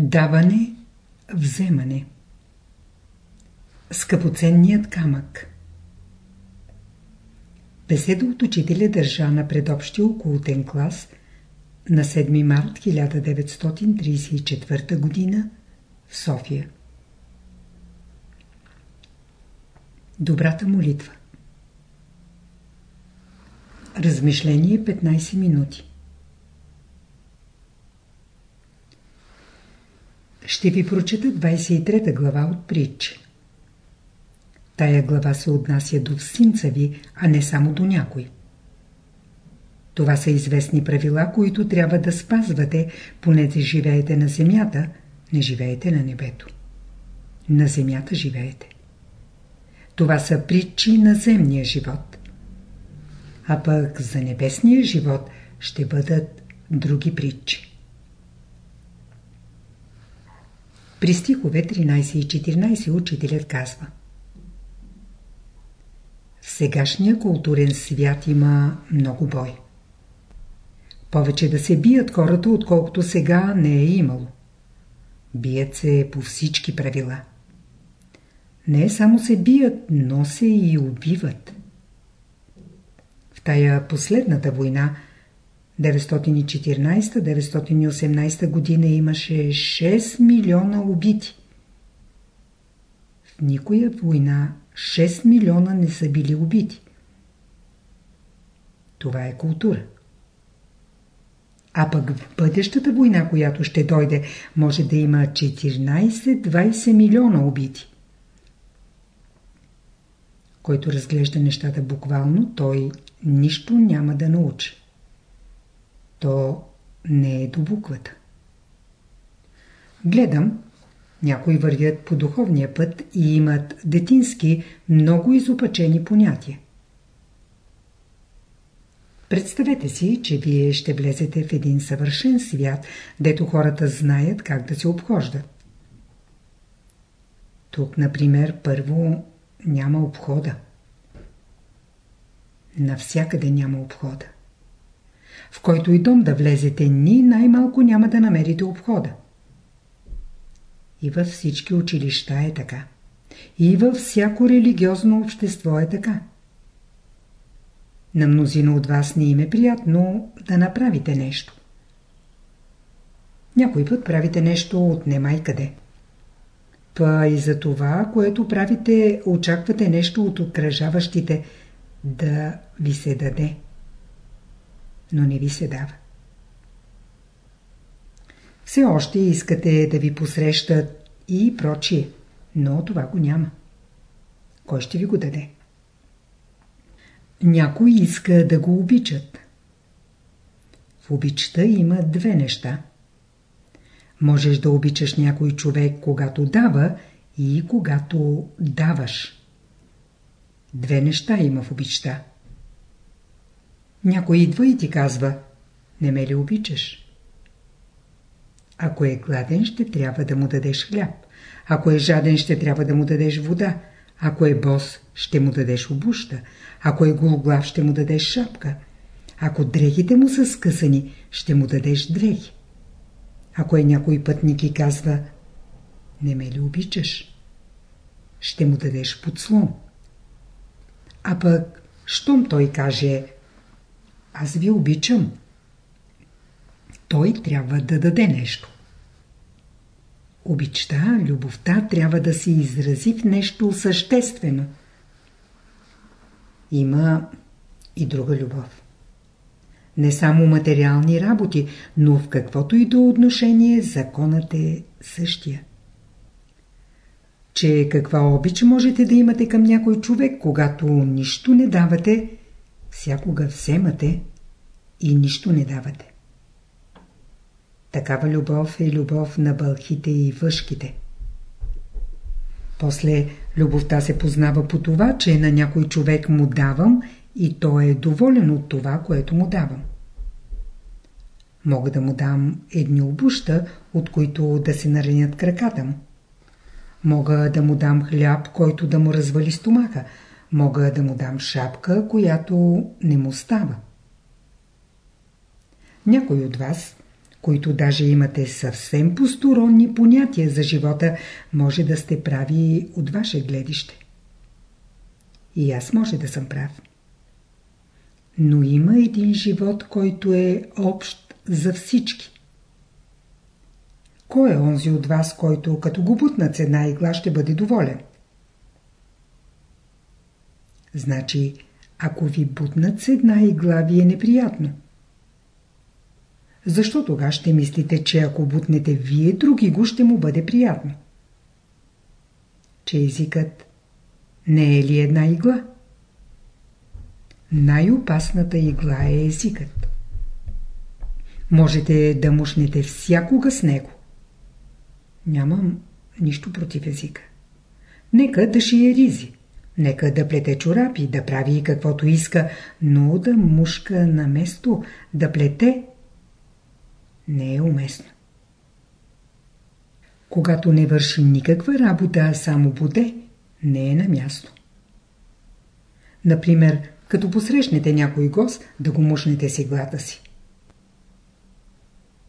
Даване, вземане Скъпоценният камък Беседа от учителя държа на предобщия околотен клас на 7 март 1934 г. в София. Добрата молитва Размишление 15 минути Ще ви прочета 23 глава от притча. Тая глава се отнася до всинца ви, а не само до някой. Това са известни правила, които трябва да спазвате, понеже живеете на земята, не живеете на небето. На земята живеете. Това са притчи на земния живот. А пък за небесния живот ще бъдат други притчи. При стихове 13 и 14 учителят казва В сегашния културен свят има много бой. Повече да се бият хората, отколкото сега не е имало. Бият се по всички правила. Не само се бият, но се и убиват. В тая последната война 914-918 година имаше 6 милиона убити. В никоя война 6 милиона не са били убити. Това е култура. А пък в бъдещата война, която ще дойде, може да има 14-20 милиона убити. Който разглежда нещата буквално, той нищо няма да научи то не е до буквата. Гледам, някои вървят по духовния път и имат детински, много изопачени понятия. Представете си, че вие ще влезете в един съвършен свят, дето хората знаят как да се обхождат. Тук, например, първо няма обхода. Навсякъде няма обхода в който и дом да влезете, ни най-малко няма да намерите обхода. И във всички училища е така. И във всяко религиозно общество е така. На мнозина от вас не им е приятно да направите нещо. Някой път правите нещо от немай къде. Па и за това, което правите, очаквате нещо от окръжаващите да ви се даде но не ви се дава. Все още искате да ви посрещат и прочие, но това го няма. Кой ще ви го даде? Някой иска да го обичат. В обичта има две неща. Можеш да обичаш някой човек, когато дава и когато даваш. Две неща има в обичта. Някой идва и ти казва, не ме ли обичаш? Ако е гладен, ще трябва да му дадеш хляб. Ако е жаден, ще трябва да му дадеш вода. Ако е бос, ще му дадеш обуща. Ако е гологлав, ще му дадеш шапка. Ако дрехите му са скъсани, ще му дадеш дрехи. Ако е някой пътник и казва, не ме ли обичаш? Ще му дадеш подслон. А пък, щом той каже, аз ви обичам. Той трябва да даде нещо. Обичта, любовта трябва да се изрази в нещо съществено. Има и друга любов. Не само материални работи, но в каквото и до отношение законът е същия. Че каква обич можете да имате към някой човек, когато нищо не давате, всякога вземате и нищо не давате. Такава любов е любов на бълхите и въшките. После любовта се познава по това, че на някой човек му давам и той е доволен от това, което му давам. Мога да му дам едни обуща, от които да се наранят краката му. Мога да му дам хляб, който да му развали стомаха. Мога да му дам шапка, която не му става. Някой от вас, които даже имате съвсем посторонни понятия за живота, може да сте прави от ваше гледище. И аз може да съм прав. Но има един живот, който е общ за всички. Кой е онзи от вас, който като го бутнат с една игла ще бъде доволен? Значи, ако ви бутнат с една игла, ви е неприятно. Защо тогава ще мислите, че ако бутнете вие други го, ще му бъде приятно? Че езикът не е ли една игла? Най-опасната игла е езикът. Можете да мушнете всякога с него. Нямам нищо против езика. Нека да шие ризи. Нека да плете чорапи, да прави каквото иска, но да мушка на место, да плете не е уместно. Когато не върши никаква работа, а само буде, не е на място. Например, като посрещнете някой гост, да го мушнете с иглата си.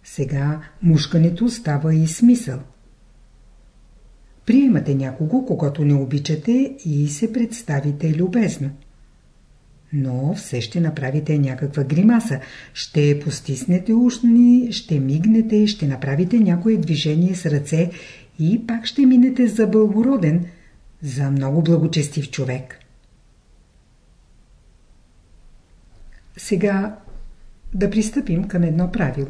Сега мушкането става и смисъл. Приемате някого, когато не обичате и се представите любезно. Но все ще направите някаква гримаса. Ще постиснете ушни, ще мигнете, ще направите някое движение с ръце и пак ще минете за бълбороден, за много благочестив човек. Сега да пристъпим към едно правило.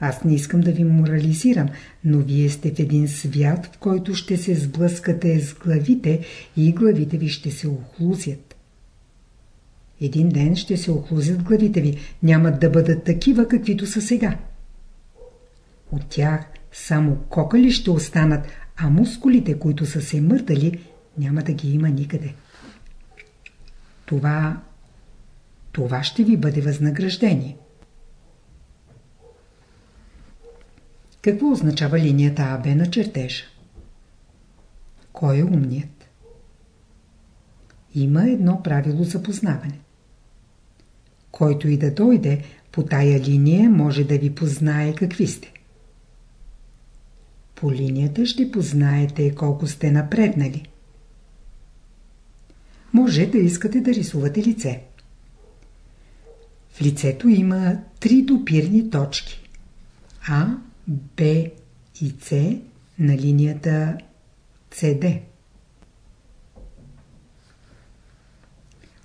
Аз не искам да ви морализирам, но вие сте в един свят, в който ще се сблъскате с главите и главите ви ще се охлузят. Един ден ще се охлузят главите ви, нямат да бъдат такива, каквито са сега. От тях само кокали ще останат, а мускулите, които са се мърдали, няма да ги има никъде. Това, това ще ви бъде възнаграждение. Какво означава линията АБ на чертежа? Кой е умният? Има едно правило за познаване. Който и да дойде по тая линия може да ви познае какви сте. По линията ще познаете колко сте напреднали. Може да искате да рисувате лице. В лицето има три допирни точки. А, Б и С на линията CD.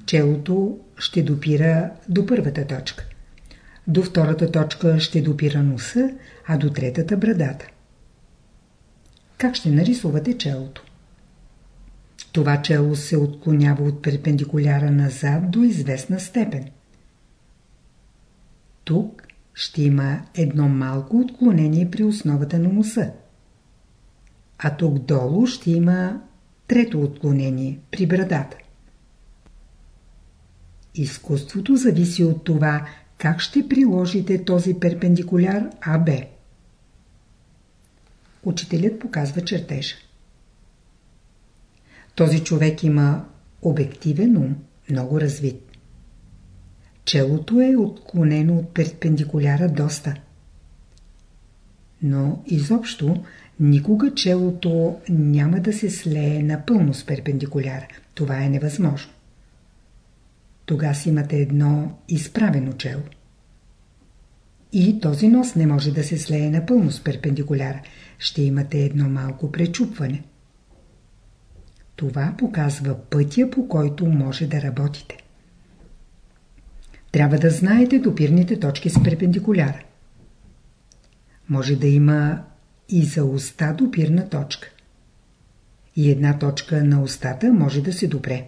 Челото ще допира до първата точка. До втората точка ще допира носа, а до третата брадата. Как ще нарисувате челото? Това чело се отклонява от перпендикуляра назад до известна степен. Тук ще има едно малко отклонение при основата на носа. А тук долу ще има трето отклонение при брадата. Изкуството зависи от това как ще приложите този перпендикуляр АБ. Учителят показва чертежа. Този човек има обективен ум, много развит. Челото е отклонено от перпендикуляра доста. Но изобщо никога челото няма да се слее напълно с перпендикуляра. Това е невъзможно. Тогава си имате едно изправено чело. И този нос не може да се слее напълно с перпендикуляра. Ще имате едно малко пречупване. Това показва пътя, по който може да работите. Трябва да знаете допирните точки с перпендикуляра. Може да има и за уста допирна точка. И една точка на устата може да се допре.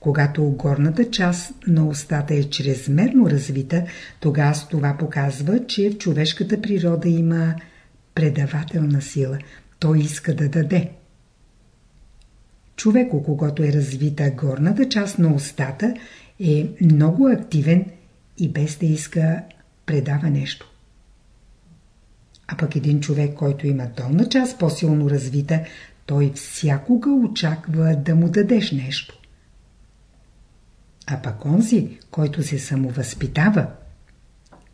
Когато горната част на устата е чрезмерно развита, тогава това показва, че в човешката природа има предавателна сила. Той иска да даде. Човек, у когото е развита горната част на устата, е много активен и без да иска предава нещо. А пък един човек, който има долна част по-силно развита, той всякога очаква да му дадеш нещо. А пък онзи, който се самовъзпитава,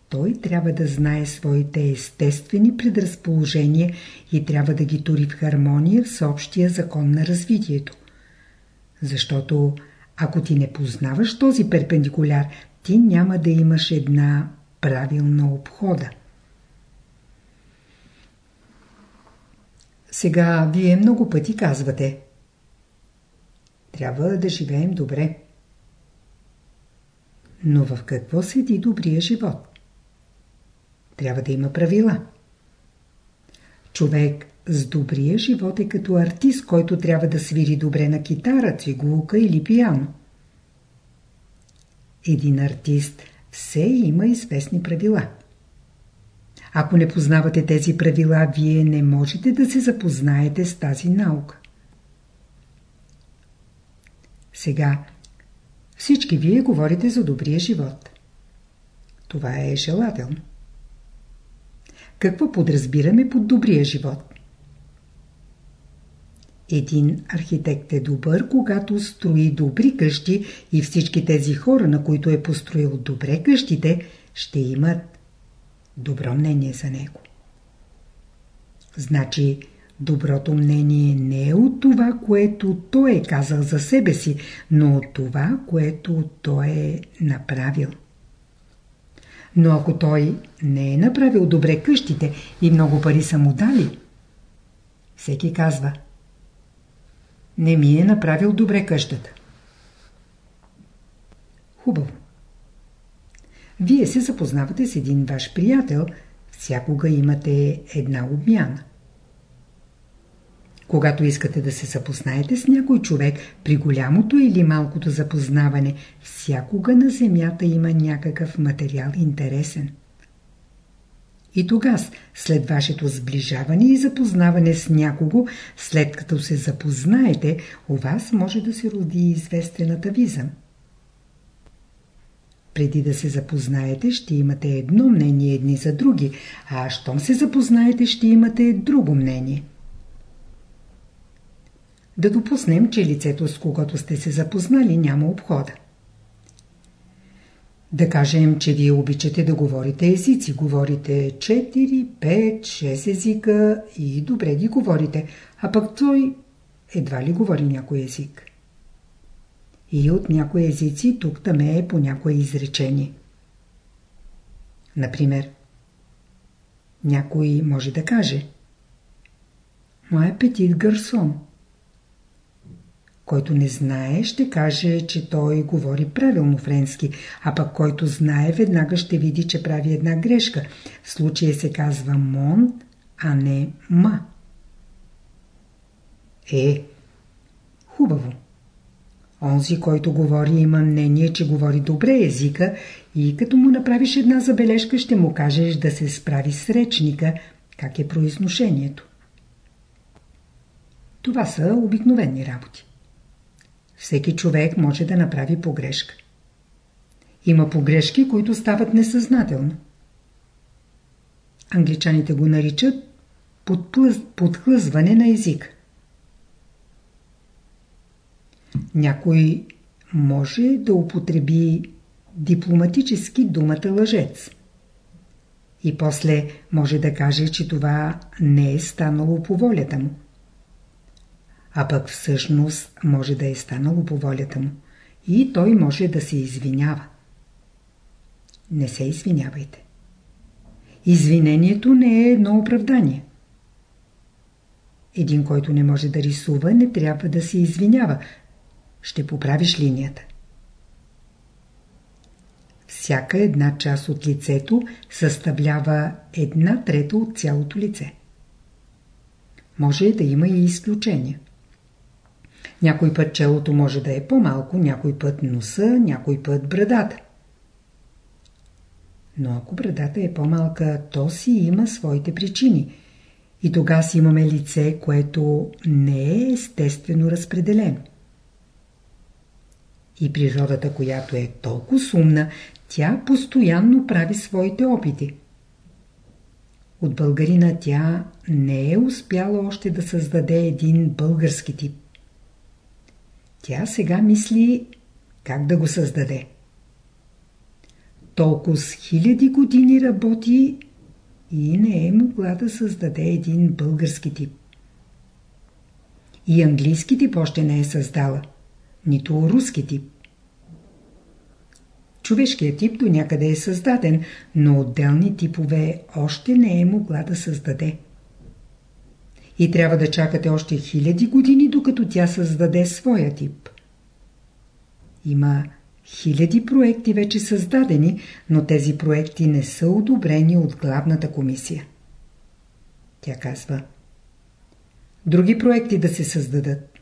той трябва да знае своите естествени предразположения и трябва да ги тури в хармония с общия закон на развитието. Защото ако ти не познаваш този перпендикуляр, ти няма да имаш една правилна обхода. Сега вие много пъти казвате Трябва да живеем добре. Но в какво седи добрия живот? Трябва да има правила. Човек с добрия живот е като артист, който трябва да свири добре на китара, цигулка или пиано. Един артист все има известни правила. Ако не познавате тези правила, вие не можете да се запознаете с тази наука. Сега всички вие говорите за добрия живот. Това е желателно. Какво подразбираме под добрия живот? Един архитект е добър, когато строи добри къщи и всички тези хора, на които е построил добре къщите, ще имат добро мнение за него. Значи, доброто мнение не е от това, което той е казал за себе си, но от това, което той е направил. Но ако той не е направил добре къщите и много пари са му дали, всеки казва Не ми е направил добре къщата. Хубаво. Вие се запознавате с един ваш приятел, всякога имате една обмяна. Когато искате да се запознаете с някой човек, при голямото или малкото запознаване, всякога на земята има някакъв материал интересен. И тогава, след вашето сближаване и запознаване с някого, след като се запознаете, у вас може да се роди известен атавизъм. Преди да се запознаете, ще имате едно мнение едни за други, а щом се запознаете, ще имате друго мнение. Да допуснем, че лицето с когото сте се запознали няма обхода. Да кажем, че вие обичате да говорите езици. Говорите 4, 5, 6 езика и добре ги говорите, а пък той едва ли говори някой език. И от някои езици тук таме е по някое изречение. Например, някой може да каже Моя петит гарсон който не знае, ще каже, че той говори правилно френски, а пък който знае, веднага ще види, че прави една грешка. В случая се казва мон, а не ма. Е, хубаво. Онзи, който говори, има мнение, че говори добре езика и като му направиш една забележка, ще му кажеш да се справи с речника, как е произношението. Това са обикновени работи. Всеки човек може да направи погрешка. Има погрешки, които стават несъзнателно. Англичаните го наричат подхлъзване на език. Някой може да употреби дипломатически думата лъжец. И после може да каже, че това не е станало по волята му а пък всъщност може да е станало по волята му. И той може да се извинява. Не се извинявайте. Извинението не е едно оправдание. Един, който не може да рисува, не трябва да се извинява. Ще поправиш линията. Всяка една част от лицето съставлява една трета от цялото лице. Може да има и изключения. Някой път челото може да е по-малко, някой път носа, някой път брадата. Но ако брадата е по-малка, то си има своите причини. И тогава си имаме лице, което не е естествено разпределено. И природата, която е толкова сумна, тя постоянно прави своите опити. От българина тя не е успяла още да създаде един български тип. Тя сега мисли как да го създаде. толкова с хиляди години работи и не е могла да създаде един български тип. И английски тип още не е създала, нито руски тип. Човешкият тип до някъде е създаден, но отделни типове още не е могла да създаде. И трябва да чакате още хиляди години, докато тя създаде своя тип. Има хиляди проекти вече създадени, но тези проекти не са одобрени от главната комисия. Тя казва Други проекти да се създадат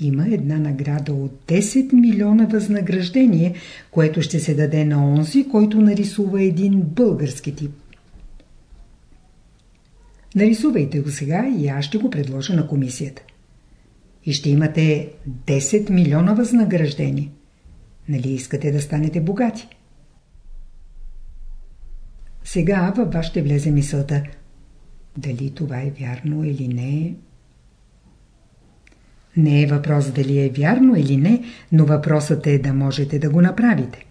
има една награда от 10 милиона възнаграждение, което ще се даде на онзи, който нарисува един български тип. Нарисувайте го сега и аз ще го предложа на комисията. И ще имате 10 милиона възнаграждение. Нали искате да станете богати? Сега във вас ще влезе мисълта. Дали това е вярно или не, не е въпрос дали е вярно или не, но въпросът е да можете да го направите.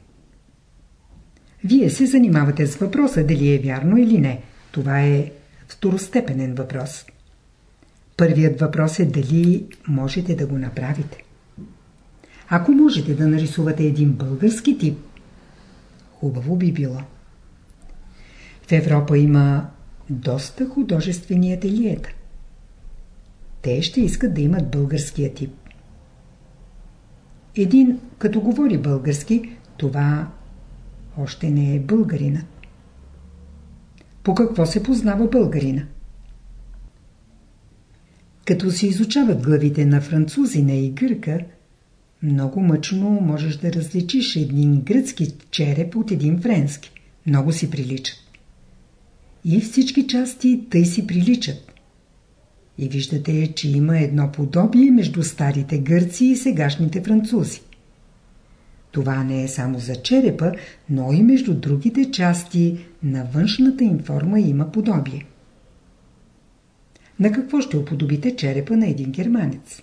Вие се занимавате с въпроса дали е вярно или не. Това е второстепенен въпрос. Първият въпрос е дали можете да го направите. Ако можете да нарисувате един български тип, хубаво би било. В Европа има доста художествени ателиета те ще искат да имат българския тип. Един, като говори български, това още не е българина. По какво се познава българина? Като се изучават главите на французина и гърка, много мъчно можеш да различиш един гръцки череп от един френски. Много си приличат. И всички части тъй си приличат. И виждате, че има едно подобие между старите гърци и сегашните французи. Това не е само за черепа, но и между другите части на външната им форма има подобие. На какво ще уподобите черепа на един германец?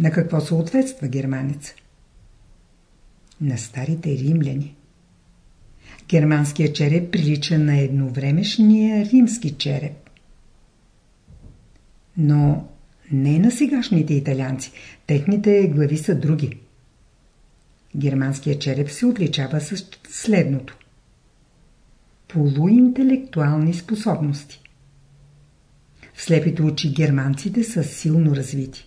На какво съответства германец? На старите римляни. Германският череп прилича на едновремешния римски череп но не на сегашните италианци. Техните глави са други. Германският череп се отличава с следното. Полуинтелектуални способности. В слепите очи германците са силно развити.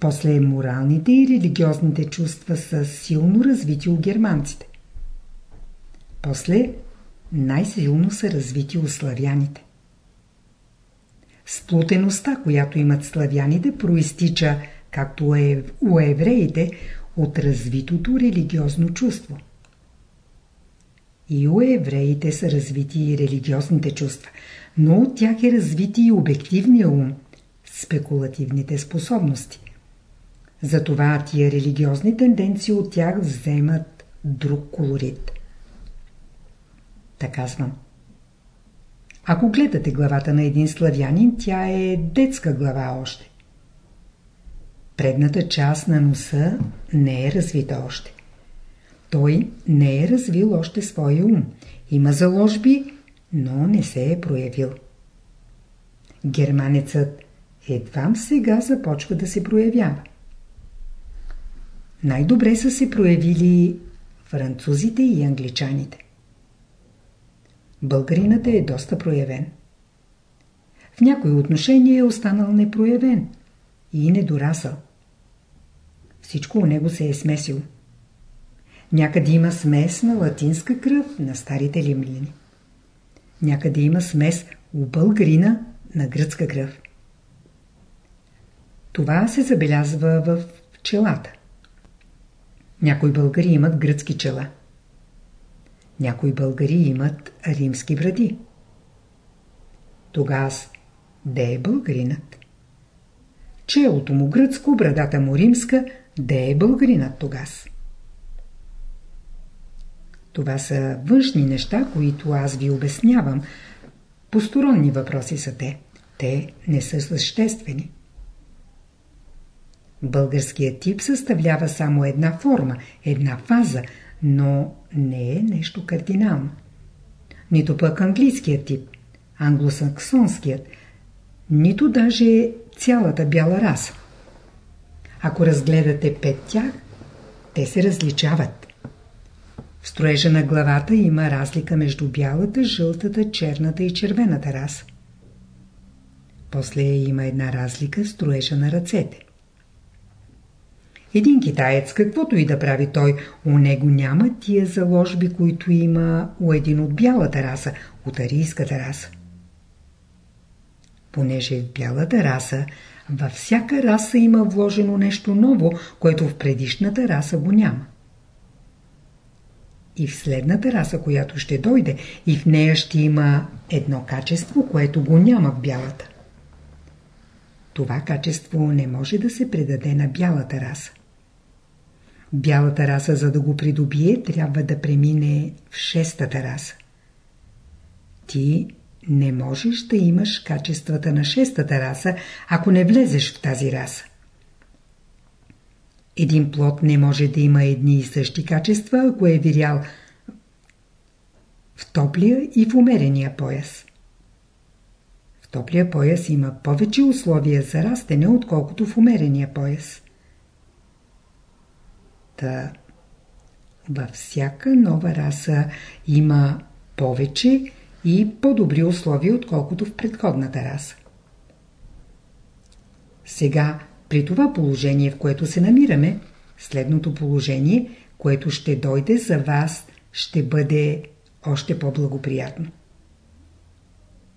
После моралните и религиозните чувства са силно развити у германците. После най-силно са развити у славяните. Сплутеността, която имат славяните, проистича, както е у евреите, от развитото религиозно чувство. И у евреите са развити и религиозните чувства, но от тях е развити и обективния ум, спекулативните способности. Затова тия религиозни тенденции от тях вземат друг колорит. Така казвам. Ако гледате главата на един славянин, тя е детска глава още. Предната част на носа не е развита още. Той не е развил още своя ум. Има заложби, но не се е проявил. Германецът едвам сега започва да се проявява. Най-добре са се проявили французите и англичаните. Българинът е доста проявен. В някои отношения е останал непроявен и недорасъл. Всичко у него се е смесило. Някъде има смес на латинска кръв на старите римляни. Някъде има смес у българина на гръцка кръв. Това се забелязва в челата. Някои българи имат гръцки чела. Някои българи имат римски бради. Тогас, де е българинът? Челото му гръцко, брадата му римска, де е българинът тогас? Това са външни неща, които аз ви обяснявам. Посторонни въпроси са те. Те не са съществени. Българският тип съставлява само една форма, една фаза, но не е нещо кардинално. Нито пък английският тип, англосаксонският, нито даже цялата бяла раса. Ако разгледате пет тях, те се различават. В строежа на главата има разлика между бялата, жълтата, черната и червената раса. После има една разлика в строежа на ръцете. Един китаец, каквото и да прави той, у него няма тия заложби, които има у един от бялата раса, от арийската раса. Понеже в бялата раса, във всяка раса има вложено нещо ново, което в предишната раса го няма. И в следната раса, която ще дойде, и в нея ще има едно качество, което го няма в бялата. Това качество не може да се предаде на бялата раса. Бялата раса, за да го придобие, трябва да премине в шестата раса. Ти не можеш да имаш качествата на шестата раса, ако не влезеш в тази раса. Един плод не може да има едни и същи качества, ако е вирял в топлия и в умерения пояс. В топлия пояс има повече условия за растене, отколкото в умерения пояс. Та във всяка нова раса има повече и по-добри условия, отколкото в предходната раса. Сега, при това положение, в което се намираме, следното положение, което ще дойде за вас, ще бъде още по-благоприятно.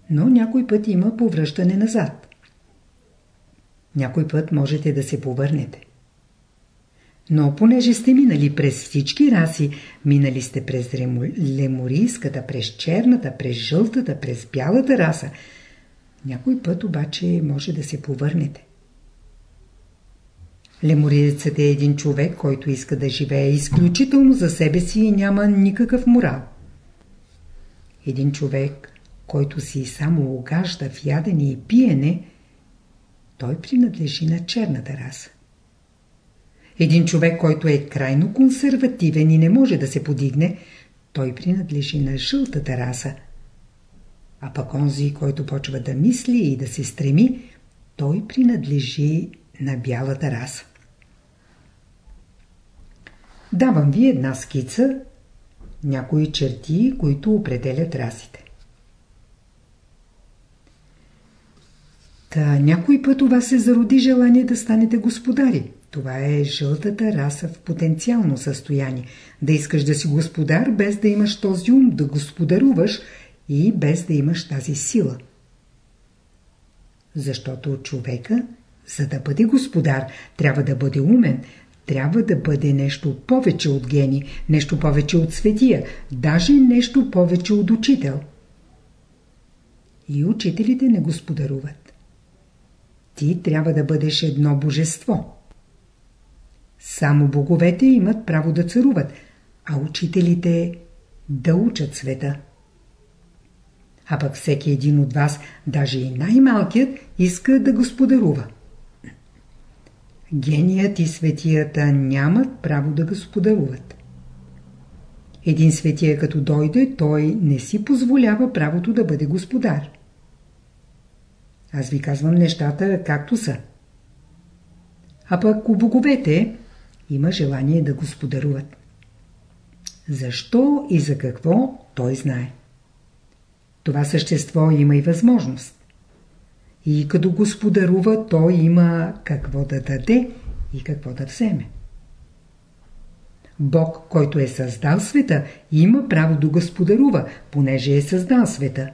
Но някой път има повръщане назад. Някой път можете да се повърнете. Но понеже сте минали през всички раси, минали сте през леморийската, през черната, през жълтата, през бялата раса, някой път обаче може да се повърнете. Лемориецът е един човек, който иска да живее изключително за себе си и няма никакъв морал. Един човек, който си само огажда в ядене и пиене, той принадлежи на черната раса. Един човек, който е крайно консервативен и не може да се подигне, той принадлежи на жълтата раса. А пък онзи, който почва да мисли и да се стреми, той принадлежи на бялата раса. Давам ви една скица, някои черти, които определят расите. Та някой път у вас се зароди желание да станете господари. Това е жълтата раса в потенциално състояние. Да искаш да си господар, без да имаш този ум, да господаруваш и без да имаш тази сила. Защото човека, за да бъде господар, трябва да бъде умен, трябва да бъде нещо повече от гени, нещо повече от светия, даже нещо повече от учител. И учителите не господаруват. Ти трябва да бъдеш едно божество. Само боговете имат право да царуват, а учителите да учат света. А пък всеки един от вас, даже и най-малкият, иска да господарува. Геният и светията нямат право да господаруват. Един светия като дойде, той не си позволява правото да бъде господар. Аз ви казвам нещата както са. А пък у боговете има желание да господаруват. Защо и за какво той знае. Това същество има и възможност. И като господарува, той има какво да даде и какво да вземе. Бог, който е създал света, има право да господарува, понеже е създал света.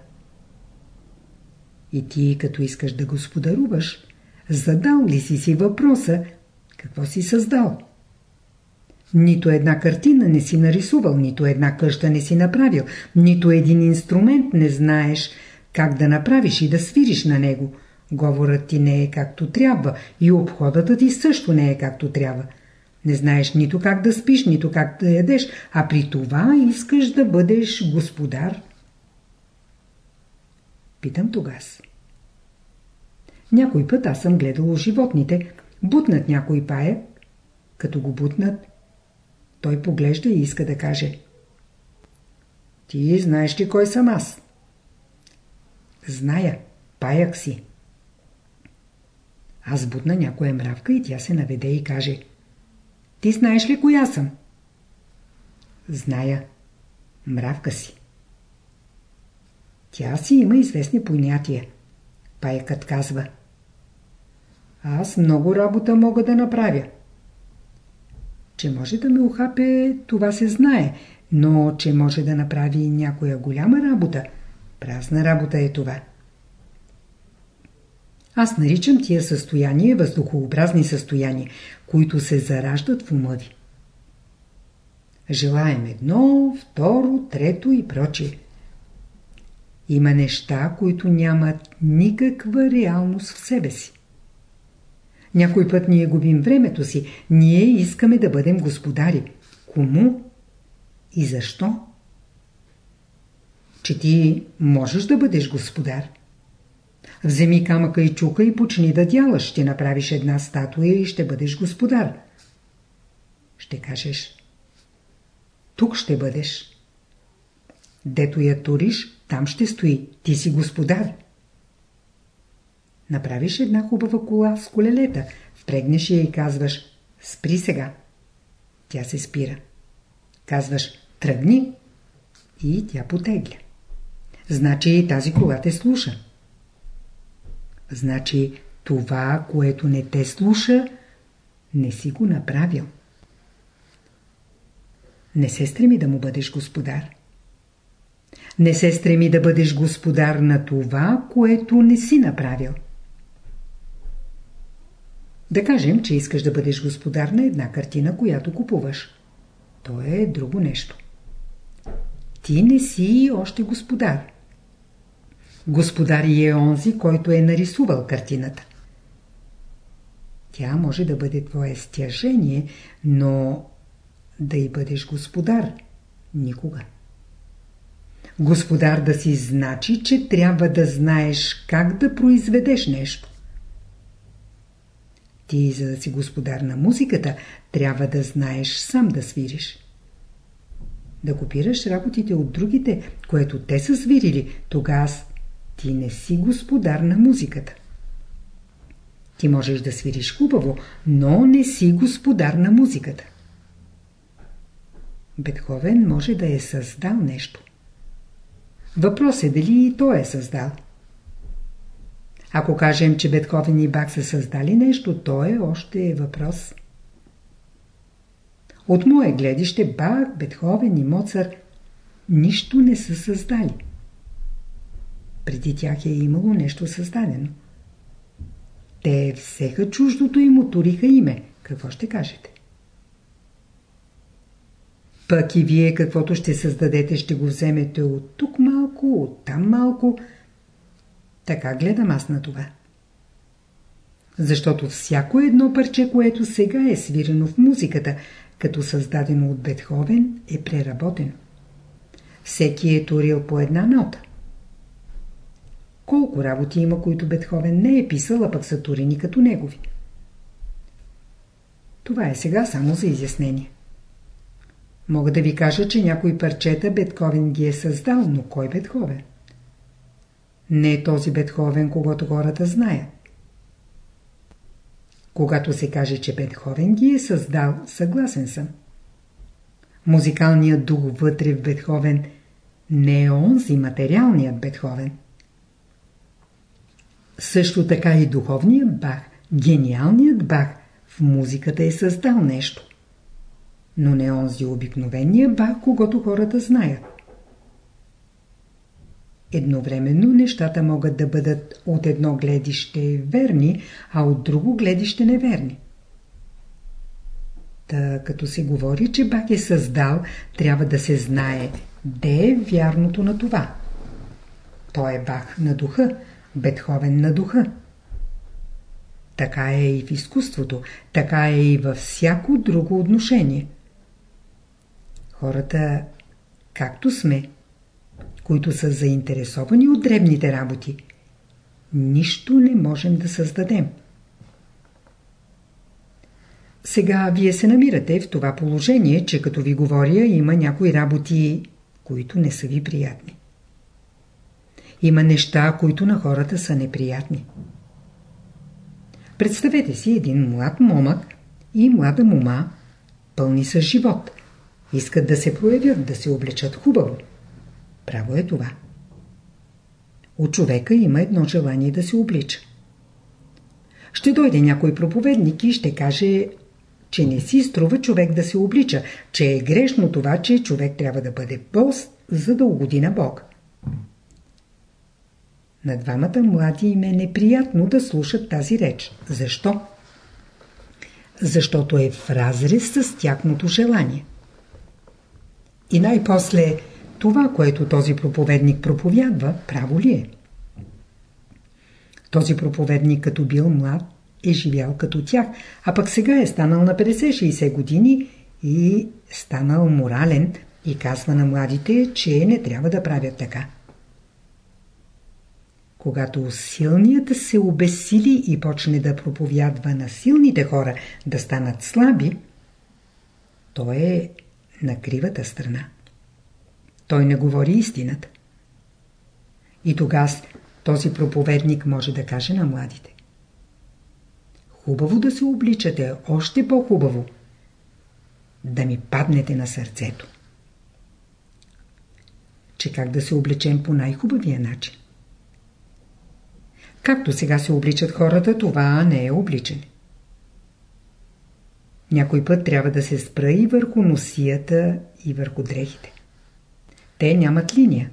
И ти, като искаш да господаруваш, задал ли си си въпроса, какво си създал? Нито една картина не си нарисувал, нито една къща не си направил, нито един инструмент не знаеш как да направиш и да свириш на него. Говорът ти не е както трябва и обходата ти също не е както трябва. Не знаеш нито как да спиш, нито как да ядеш, а при това искаш да бъдеш господар. Питам тогас. Някой път аз съм гледал животните – Бутнат някой паяк, като го бутнат, той поглежда и иска да каже Ти знаеш ли кой съм аз? Зная, паяк си. Аз бутна някоя мравка и тя се наведе и каже Ти знаеш ли коя съм? Зная. Мравка си. Тя си има известни понятия. Паякът казва Аз много работа мога да направя. Че може да ме ухапе, това се знае, но че може да направи някоя голяма работа, празна работа е това. Аз наричам тия състояния въздухообразни състояния, които се зараждат в ума ви. Желаем едно, второ, трето и прочие. Има неща, които нямат никаква реалност в себе си. Някой път ние губим времето си. Ние искаме да бъдем господари. Кому и защо? Че ти можеш да бъдеш господар. Вземи камъка и чука и почни да дялаш. Ще направиш една статуя и ще бъдеш господар. Ще кажеш. Тук ще бъдеш. Дето я туриш, там ще стои. Ти си господар. Направиш една хубава кола с колелета, впрегнеш я и казваш «Спри сега». Тя се спира. Казваш «Тръгни» и тя потегля. Значи тази кола те слуша. Значи това, което не те слуша, не си го направил. Не се стреми да му бъдеш господар. Не се стреми да бъдеш господар на това, което не си направил. Да кажем, че искаш да бъдеш господар на една картина, която купуваш. То е друго нещо. Ти не си още господар. Господар е онзи, който е нарисувал картината. Тя може да бъде твое стяжение, но да и бъдеш господар никога. Господар да си значи, че трябва да знаеш как да произведеш нещо. Ти, за да си господар на музиката, трябва да знаеш сам да свириш. Да копираш работите от другите, което те са свирили, тогава ти не си господар на музиката. Ти можеш да свириш хубаво, но не си господар на музиката. Бетховен може да е създал нещо. Въпрос е дали и той е създал. Ако кажем, че Бетховен и Бак са създали нещо, то е още въпрос. От мое гледище Бак, Бетховен и Моцар нищо не са създали. Преди тях е имало нещо създадено. Те всеха чуждото и моториха име. Какво ще кажете? Пък и вие каквото ще създадете, ще го вземете от тук малко, от там малко. Така гледам аз на това. Защото всяко едно парче, което сега е свирено в музиката, като създадено от Бетховен, е преработено. Всеки е турил по една нота. Колко работи има, които Бетховен не е писал, а пък са турени като негови. Това е сега само за изяснение. Мога да ви кажа, че някои парчета Бетховен ги е създал, но кой Бетховен? Не е този Бетховен, когато хората знаят. Когато се каже, че Бетховен ги е създал, съгласен съм. Музикалният дух вътре в Бетховен не е онзи материалният Бетховен. Също така и духовният Бах, гениалният Бах в музиката е създал нещо но не онзи обикновения Бах, когато хората знаят. Едновременно нещата могат да бъдат от едно гледище верни, а от друго гледище неверни. Та, като се говори, че Бах е създал, трябва да се знае де е вярното на това. Той е Бах на духа, Бетховен на духа. Така е и в изкуството, така е и във всяко друго отношение. Хората, както сме, които са заинтересовани от дребните работи, нищо не можем да създадем. Сега вие се намирате в това положение, че като ви говоря има някои работи, които не са ви приятни. Има неща, които на хората са неприятни. Представете си един млад момък и млада мома, пълни с живот. Искат да се проявят, да се облечат хубаво. Право е това. У човека има едно желание да се облича. Ще дойде някой проповедник и ще каже, че не си струва човек да се облича, че е грешно това, че човек трябва да бъде пост, за да угоди на Бог. На двамата млади им е неприятно да слушат тази реч. Защо? Защото е в разрез с тяхното желание. И най-после това, което този проповедник проповядва, право ли е? Този проповедник, като бил млад, е живял като тях, а пък сега е станал на 50-60 години и станал морален и казва на младите, че не трябва да правят така. Когато силният се обесили и почне да проповядва на силните хора да станат слаби, то е на кривата страна. Той не говори истината. И тогава този проповедник може да каже на младите. Хубаво да се обличате, още по-хубаво. Да ми паднете на сърцето. Че как да се облечем по най-хубавия начин? Както сега се обличат хората, това не е обличане. Някой път трябва да се спра и върху носията и върху дрехите. Те нямат линия.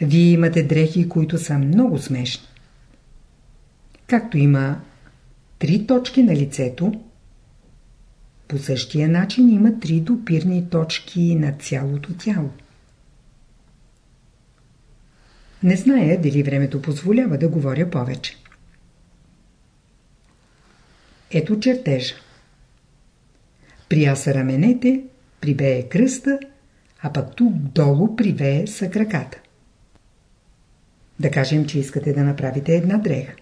Вие имате дрехи, които са много смешни. Както има три точки на лицето, по същия начин има три допирни точки на цялото тяло. Не зная дали времето позволява да говоря повече. Ето чертежа. Прия са раменете, прибее кръста, а пък тук долу привее са краката. Да кажем, че искате да направите една дреха.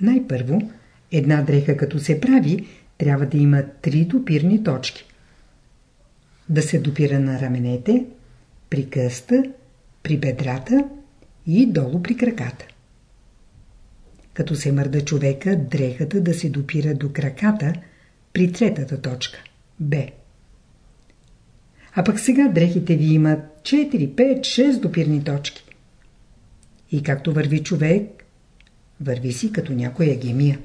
Най-първо, една дреха като се прави, трябва да има три допирни точки. Да се допира на раменете, при къста, при бедрата и долу при краката. Като се мърда човека, дрехата да се допира до краката при третата точка – Б. А пък сега дрехите ви имат 4, 5, 6 допирни точки. И както върви човек, върви си като някоя гемия.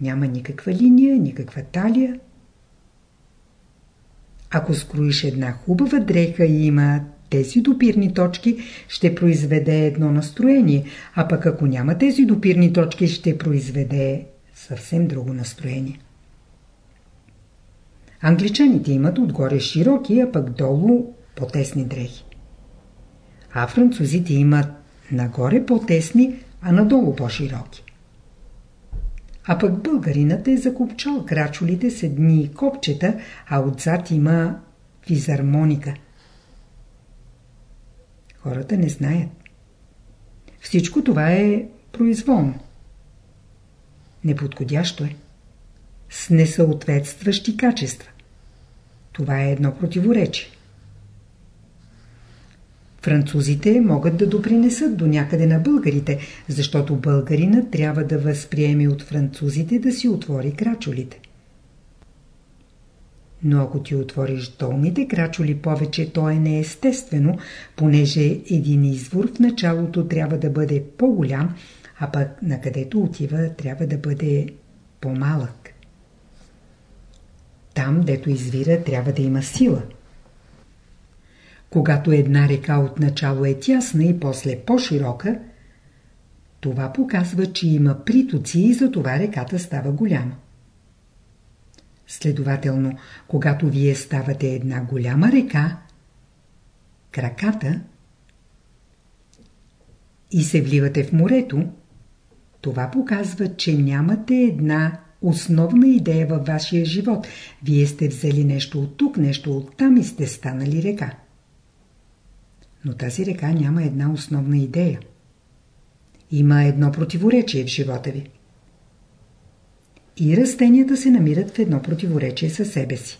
Няма никаква линия, никаква талия. Ако скроиш една хубава дреха и има тези допирни точки, ще произведе едно настроение, а пък ако няма тези допирни точки, ще произведе съвсем друго настроение. Англичаните имат отгоре широки, а пък долу по-тесни дрехи. А французите имат нагоре по-тесни, а надолу по-широки. А пък българинът е закопчал крачолите с едни копчета, а отзад има физармоника. Хората не знаят. Всичко това е произволно. Неподходящо е. С несъответстващи качества. Това е едно противоречие. Французите могат да допринесат до някъде на българите, защото българина трябва да възприеме от французите да си отвори крачолите. Но ако ти отвориш долните крачоли повече, то е неестествено, понеже един извор в началото трябва да бъде по-голям, а пък на където отива трябва да бъде по-малък. Там, дето извира, трябва да има сила. Когато една река отначало е тясна и после по-широка, това показва, че има притоци и затова реката става голяма. Следователно, когато вие ставате една голяма река, краката и се вливате в морето, това показва, че нямате една основна идея във вашия живот. Вие сте взели нещо от тук, нещо от там и сте станали река. Но тази река няма една основна идея. Има едно противоречие в живота ви. и растенията се намират в едно противоречие със себе си.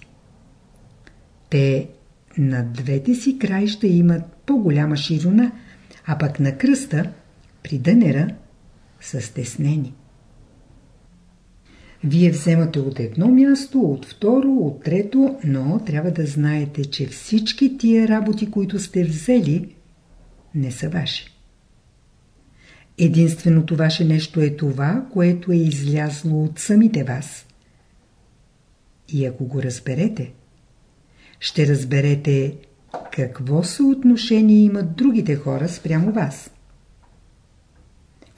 Те на двете си краища имат по-голяма ширина, а пък на кръста, при дънера, са стеснени. Вие вземате от едно място, от второ, от трето, но трябва да знаете, че всички тия работи, които сте взели, не са ваши. Единственото ваше нещо е това, което е излязло от самите вас. И ако го разберете, ще разберете какво съотношение имат другите хора спрямо вас.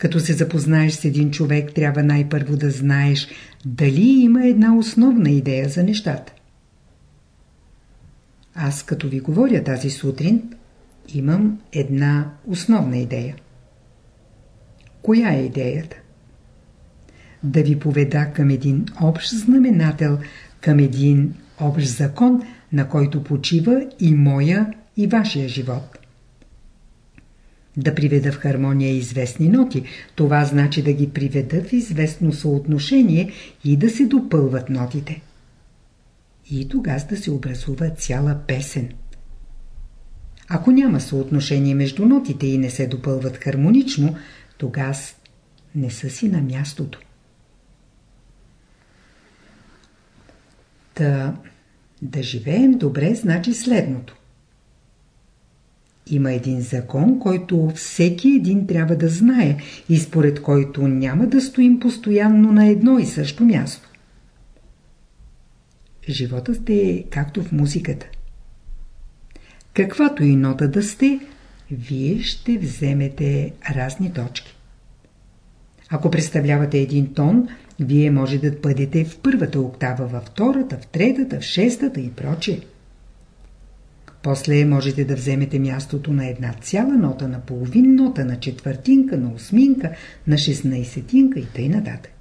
Като се запознаеш с един човек, трябва най-първо да знаеш дали има една основна идея за нещата. Аз като ви говоря тази сутрин, имам една основна идея. Коя е идеята? Да ви поведа към един общ знаменател, към един общ закон, на който почива и моя, и вашия живот. Да приведа в хармония известни ноти, това значи да ги приведа в известно съотношение и да се допълват нотите. И тогава да се образува цяла песен. Ако няма съотношение между нотите и не се допълват хармонично, тогава не са си на мястото. Та, да живеем добре значи следното. Има един закон, който всеки един трябва да знае и според който няма да стоим постоянно на едно и също място. Животът е както в музиката. Каквато и нота да сте, вие ще вземете разни точки. Ако представлявате един тон, вие може да бъдете в първата октава, във втората, в третата, в шестата и прочее. После можете да вземете мястото на една цяла нота, на половин нота, на четвъртинка, на осминка, на шестнайсетинка и т.н. нататък.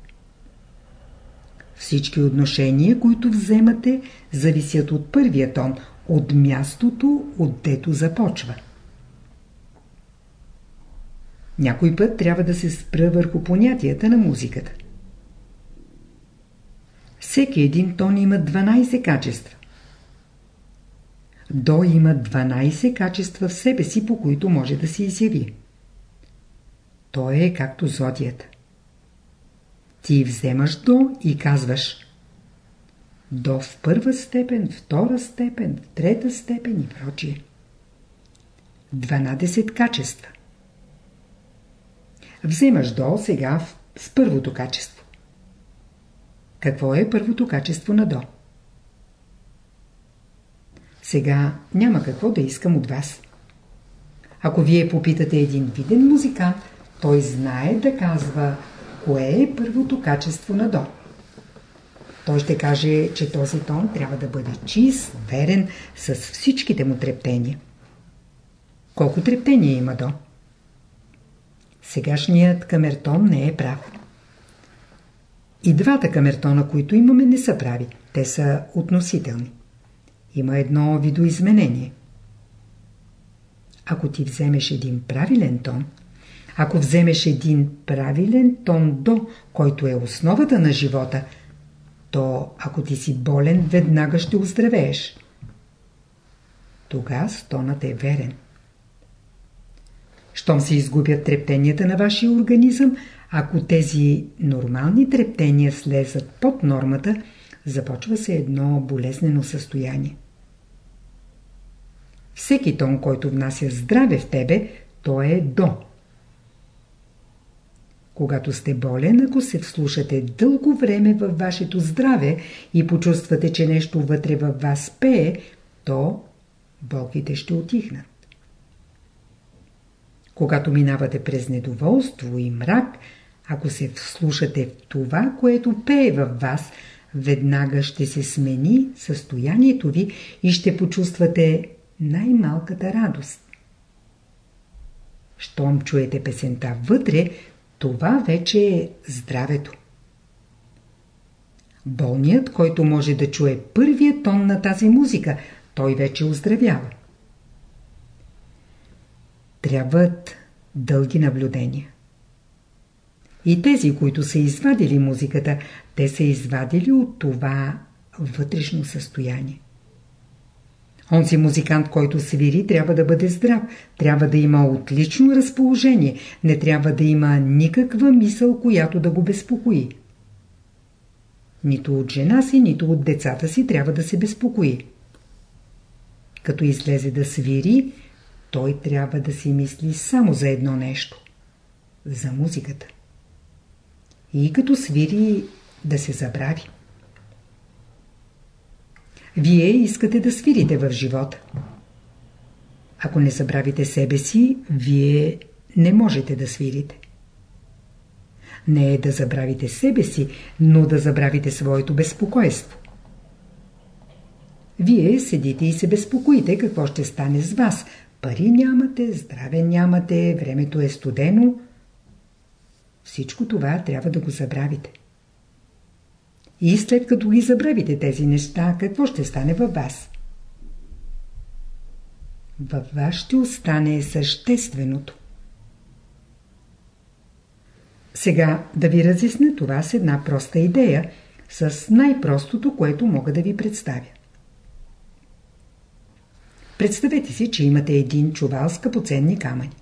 Всички отношения, които вземате, зависят от първия тон, от мястото, отдето започва. Някой път трябва да се спра върху понятията на музиката. Всеки един тон има 12 качества. До има 12 качества в себе си, по които може да се изяви. То е както зодията. Ти вземаш до и казваш до в първа степен, втора степен, трета степен и прочие. 12 качества. Вземаш до сега с първото качество. Какво е първото качество на до? Сега няма какво да искам от вас. Ако вие попитате един виден музикант, той знае да казва кое е първото качество на до. Той ще каже, че този тон трябва да бъде чист, верен, с всичките му трептения. Колко трептения има до? Сегашният камертон не е прав. И двата камертона, които имаме, не са прави. Те са относителни има едно видоизменение. Ако ти вземеш един правилен тон, ако вземеш един правилен тон до, който е основата на живота, то ако ти си болен, веднага ще оздравееш. Тогава тонът е верен. Щом се изгубят трептенията на вашия организъм, ако тези нормални трептения слезат под нормата, започва се едно болезнено състояние. Всеки тон, който внася здраве в тебе, то е до. Когато сте болен, ако се вслушате дълго време във вашето здраве и почувствате, че нещо вътре във вас пее, то болките ще отихнат. Когато минавате през недоволство и мрак, ако се вслушате в това, което пее във вас, веднага ще се смени състоянието ви и ще почувствате най-малката радост. Щом чуете песента вътре, това вече е здравето. Болният, който може да чуе първия тон на тази музика, той вече оздравява. Трябват дълги наблюдения. И тези, които са извадили музиката, те са извадили от това вътрешно състояние. Онзи музикант, който свири, трябва да бъде здрав, трябва да има отлично разположение, не трябва да има никаква мисъл, която да го безпокои. Нито от жена си, нито от децата си трябва да се безпокои. Като излезе да свири, той трябва да си мисли само за едно нещо – за музиката. И като свири да се забрави. Вие искате да свирите в живота. Ако не забравите себе си, вие не можете да свирите. Не е да забравите себе си, но да забравите своето безпокойство. Вие седите и се безпокоите какво ще стане с вас. Пари нямате, здраве нямате, времето е студено. Всичко това трябва да го забравите. И след като ги забравите тези неща, какво ще стане във вас? Във вас ще остане същественото. Сега да ви разясня това с една проста идея, с най-простото, което мога да ви представя. Представете си, че имате един чувал скъпоценни камъни.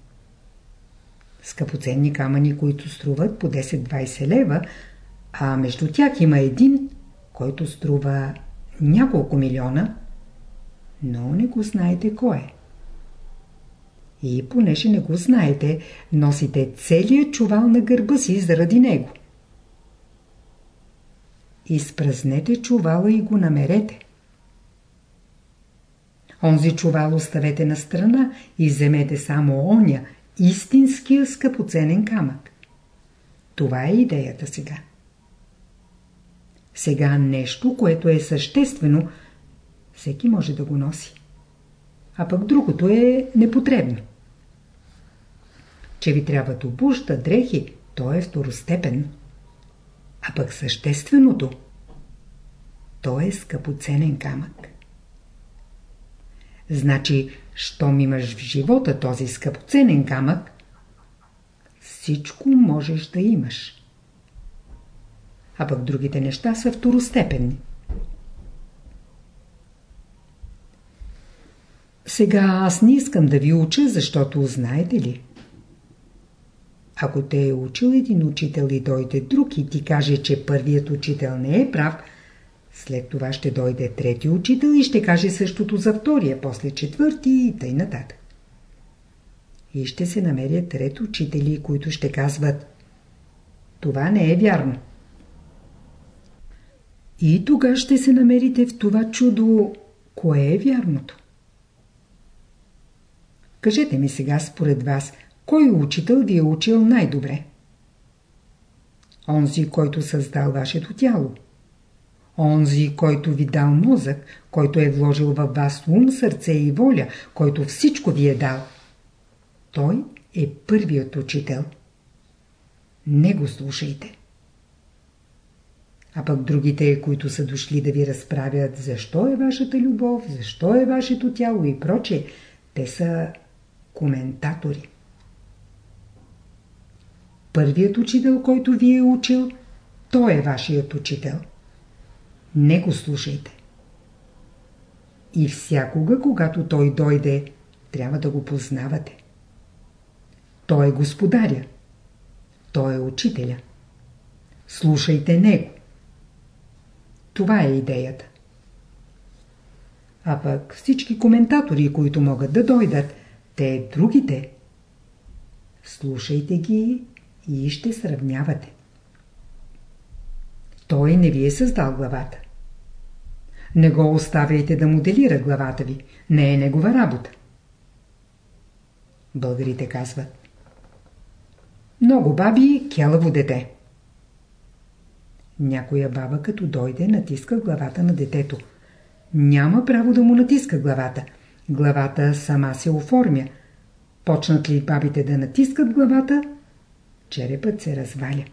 Скъпоценни камъни, които струват по 10-20 лева, а между тях има един, който струва няколко милиона, но не го знаете кой е. И понеже не го знаете, носите целият чувал на гърба си заради него. Изпразнете чувала и го намерете. Онзи чувал оставете на страна и вземете само оня, истинския скъпоценен камък. Това е идеята сега. Сега нещо, което е съществено, всеки може да го носи. А пък другото е непотребно. Че ви трябват обуща, дрехи, то е второстепенно. А пък същественото, то е скъпоценен камък. Значи, щом имаш в живота този скъпоценен камък, всичко можеш да имаш а пък другите неща са второстепенни. Сега аз не искам да ви уча, защото знаете ли? Ако те е учил един учител и дойде друг и ти каже, че първият учител не е прав, след това ще дойде трети учител и ще каже същото за втория, после четвърти и тъй нататък. И ще се намерят ред учители, които ще казват Това не е вярно. И тога ще се намерите в това чудо, кое е вярното. Кажете ми сега според вас, кой учител ви е учил най-добре? Онзи, който създал вашето тяло. Онзи, който ви дал мозък, който е вложил във вас ум, сърце и воля, който всичко ви е дал. Той е първият учител. Не го слушайте. А пък другите, които са дошли да ви разправят защо е вашата любов, защо е вашето тяло и проче, те са коментатори. Първият учител, който ви е учил, той е вашият учител. Не го слушайте. И всякога, когато той дойде, трябва да го познавате. Той е господаря. Той е учителя. Слушайте него. Това е идеята. А пък всички коментатори, които могат да дойдат, те другите. Слушайте ги и ще сравнявате. Той не ви е създал главата. Не го оставяйте да моделира главата ви. Не е негова работа. Българите казват. Много баби, келаво дете. Някоя баба като дойде натиска главата на детето. Няма право да му натиска главата. Главата сама се оформя. Почнат ли бабите да натискат главата, черепът се разваля.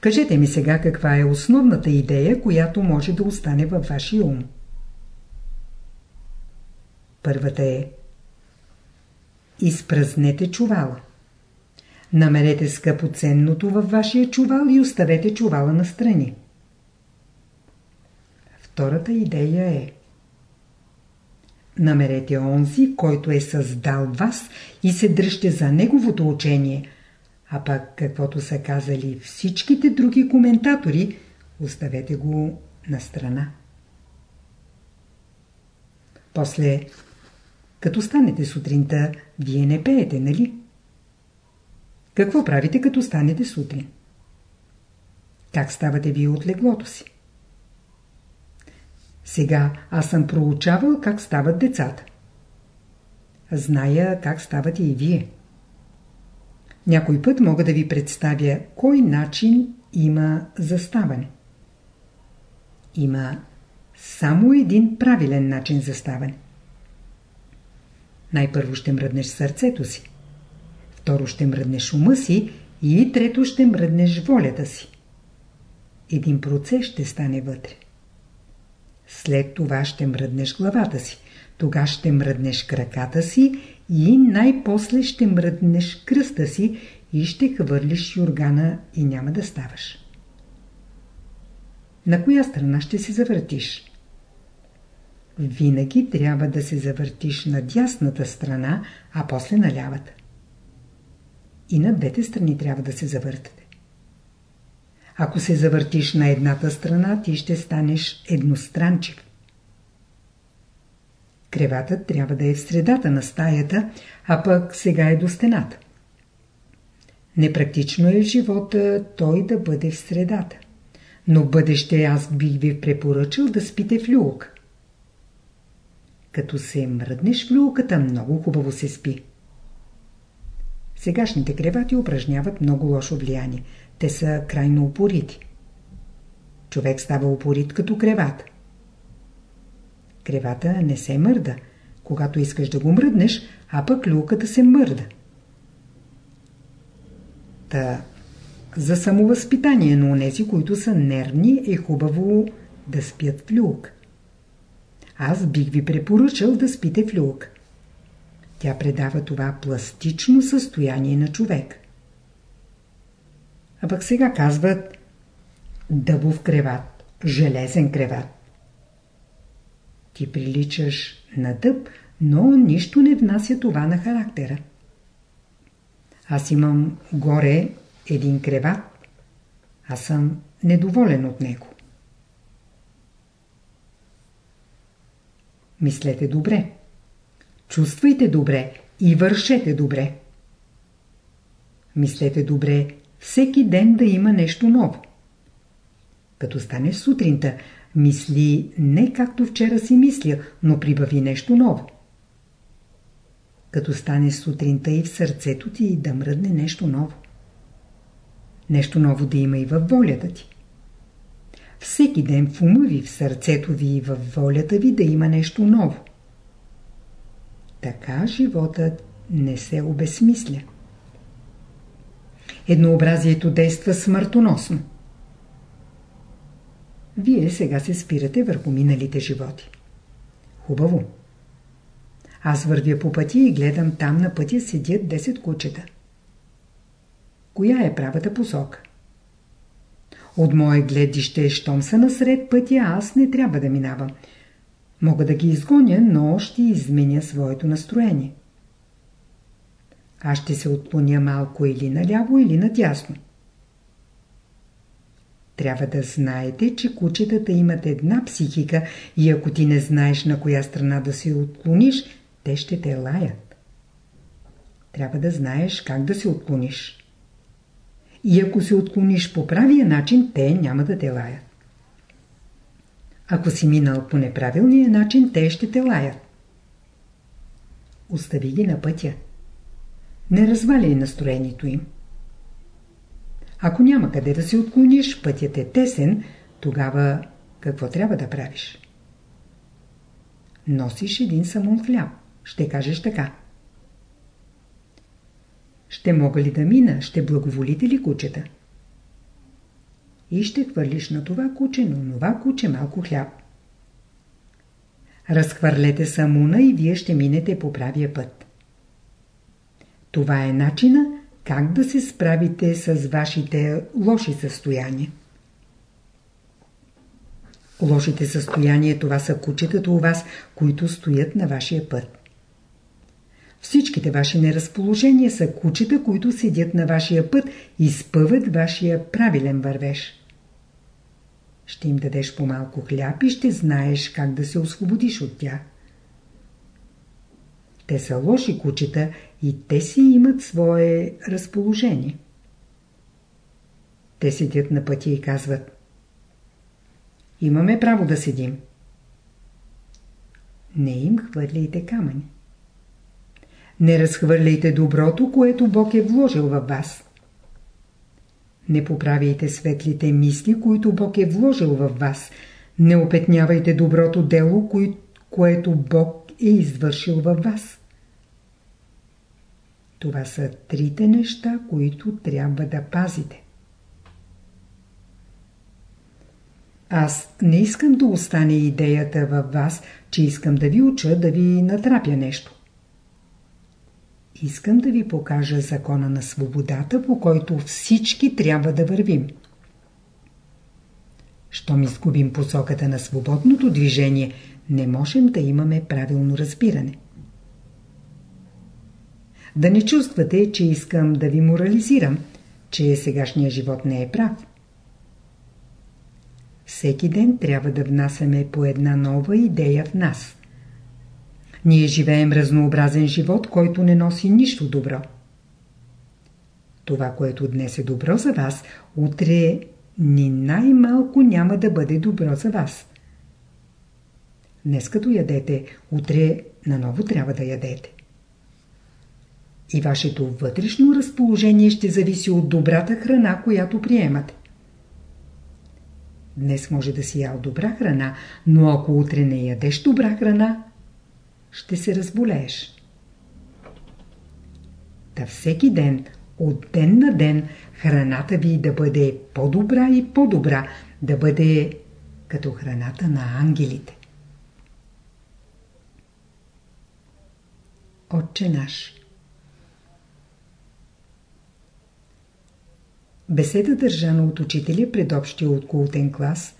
Кажете ми сега каква е основната идея, която може да остане във вашия ум. Първата е Изпразнете чувала. Намерете скъпоценното във вашия чувал и оставете чувала на страни. Втората идея е Намерете онзи, който е създал вас и се дръжте за неговото учение, а пък каквото са казали всичките други коментатори, оставете го на страна. После, като станете сутринта, вие не пеете, нали? Какво правите, като станете сутрин? Как ставате вие от леглото си? Сега аз съм проучавал как стават децата. Зная как ставате и вие. Някой път мога да ви представя кой начин има за ставане. Има само един правилен начин за ставане. Най-първо ще мръднеш сърцето си, второ ще мръднеш ума си и трето ще мръднеш волята си. Един процес ще стане вътре. След това ще мръднеш главата си, тога ще мръднеш краката си и най-после ще мръднеш кръста си и ще хвърлиш юргана и няма да ставаш. На коя страна ще се завъртиш? Винаги трябва да се завъртиш на дясната страна, а после на лявата. И на двете страни трябва да се завъртате. Ако се завъртиш на едната страна, ти ще станеш едностранчив. Креватът трябва да е в средата на стаята, а пък сега е до стената. Непрактично е в живота той да бъде в средата. Но бъдеще аз бих ви препоръчал да спите в люк. Като се мръднеш в люката, много хубаво се спи. Сегашните кревати упражняват много лошо влияние. Те са крайно упорити. Човек става упорит като кревата. Кревата не се мърда, когато искаш да го мръднеш, а пък люката се мърда. Та, за самовъзпитание на онези, които са нервни, е хубаво да спят в люк. Аз бих ви препоръчал да спите в люк. Тя предава това пластично състояние на човек. А пък сега казват дъбов креват, железен креват. Ти приличаш на дъб, но нищо не внася това на характера. Аз имам горе един креват. Аз съм недоволен от него. Мислете добре. Чувствайте добре и вършете добре. Мислете добре всеки ден да има нещо ново. Като станеш сутринта, мисли не както вчера си мисля, но прибави нещо ново. Като станеш сутринта и в сърцето ти да мръдне нещо ново. Нещо ново да има и във волята ти. Всеки ден в ума ви, в сърцето ви и във волята ви да има нещо ново. Така животът не се обесмисля. Еднообразието действа смъртоносно. Вие сега се спирате върху миналите животи. Хубаво. Аз вървя по пътя и гледам там на пътя седят 10 кучета. Коя е правата посока? От мое гледище, щом са насред пътя, аз не трябва да минавам. Мога да ги изгоня, но ще изменя своето настроение. Аз ще се отклоня малко или наляво, или надясно. Трябва да знаете, че кучетата имат една психика и ако ти не знаеш на коя страна да се отклониш, те ще те лаят. Трябва да знаеш как да се отклониш. И ако се отклониш по правия начин, те няма да те лаят. Ако си минал по неправилния начин, те ще те лаят. Остави ги на пътя. Не разваляй настроението им. Ако няма къде да се отклониш, пътят е тесен, тогава какво трябва да правиш? Носиш един самон хляб. Ще кажеш така. Ще мога ли да мина? Ще благоволите ли кучета? И ще хвърлиш на това куче, на това куче малко хляб. Разхвърлете самуна и вие ще минете по правия път. Това е начина, как да се справите с вашите лоши състояния. Лошите състояния това са кучетата у вас, които стоят на вашия път. Всичките ваши неразположения са кучета, които седят на вашия път и спъват вашия правилен вървеж. Ще им дадеш по-малко хляб и ще знаеш как да се освободиш от тях. Те са лоши кучета и те си имат свое разположение. Те седят на пътя и казват Имаме право да седим. Не им хвърляйте камъни. Не разхвърляйте доброто, което Бог е вложил във вас. Не поправяйте светлите мисли, които Бог е вложил във вас. Не опетнявайте доброто дело, което Бог е извършил във вас. Това са трите неща, които трябва да пазите. Аз не искам да остане идеята във вас, че искам да ви уча да ви натрапя нещо. Искам да ви покажа закона на свободата, по който всички трябва да вървим. Щом изгубим посоката на свободното движение, не можем да имаме правилно разбиране. Да не чувствате, че искам да ви морализирам, че сегашният живот не е прав. Всеки ден трябва да внасяме по една нова идея в нас. Ние живеем разнообразен живот, който не носи нищо добро. Това, което днес е добро за вас, утре ни най-малко няма да бъде добро за вас. Днес като ядете, утре наново трябва да ядете. И вашето вътрешно разположение ще зависи от добрата храна, която приемате. Днес може да си ял добра храна, но ако утре не ядеш добра храна, ще се разболееш. Та всеки ден, от ден на ден, храната ви да бъде по-добра и по-добра, да бъде като храната на ангелите. Отче наш Беседа държана от учителя пред общия откултен клас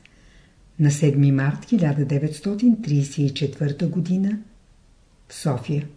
на 7 март 1934 г. София.